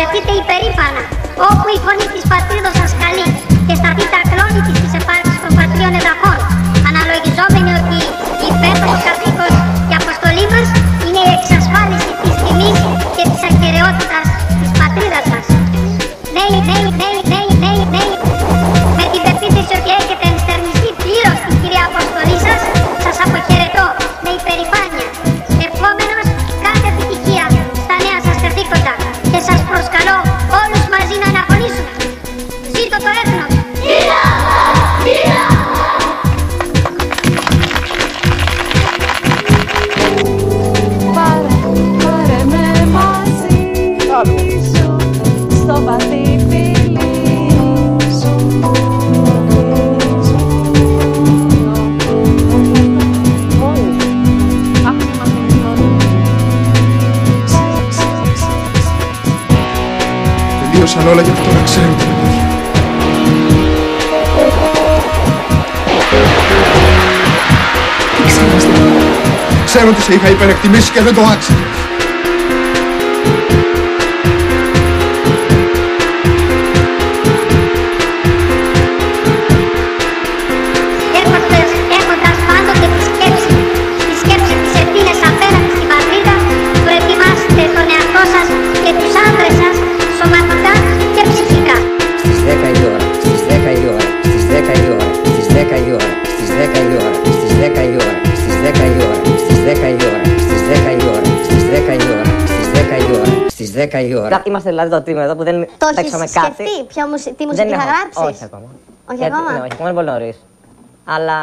Πορευτείτε υπερήφανα, όπου η φωνή της πατρίδος σας καλεί και σταθείτε ακλόνητοι στις επάρξεις των πατρίων εδαφών, αναλογιζόμενοι ότι υπέροχος καθήκον και αποστολή μας είναι η εξασφάλιση της τιμής και της ακαιρεότητας της πατρίδας σας. Νέοι, νέοι, νέοι, νέοι, νέοι, νέοι, Τελείωσαν όλα και αυτό να ξέρετε. Τι ξέρετε. Ξέρω ότι σε είχα υπερεκτιμήσει και δεν το άξιζες. Η ώρα, στις 10 η ώρα. Είμαστε δηλαδή το τίμιο εδώ που δεν Το έχεις παίξαμε κάτι. σκεφτεί ποιο μουσι- τι Δεν μουσική θα έχω- γράψεις; Όχι ακόμα. Όχι Γιατί- ακόμα; Ναι, όχι ακόμα είναι πολύ νωρίς. Αλλά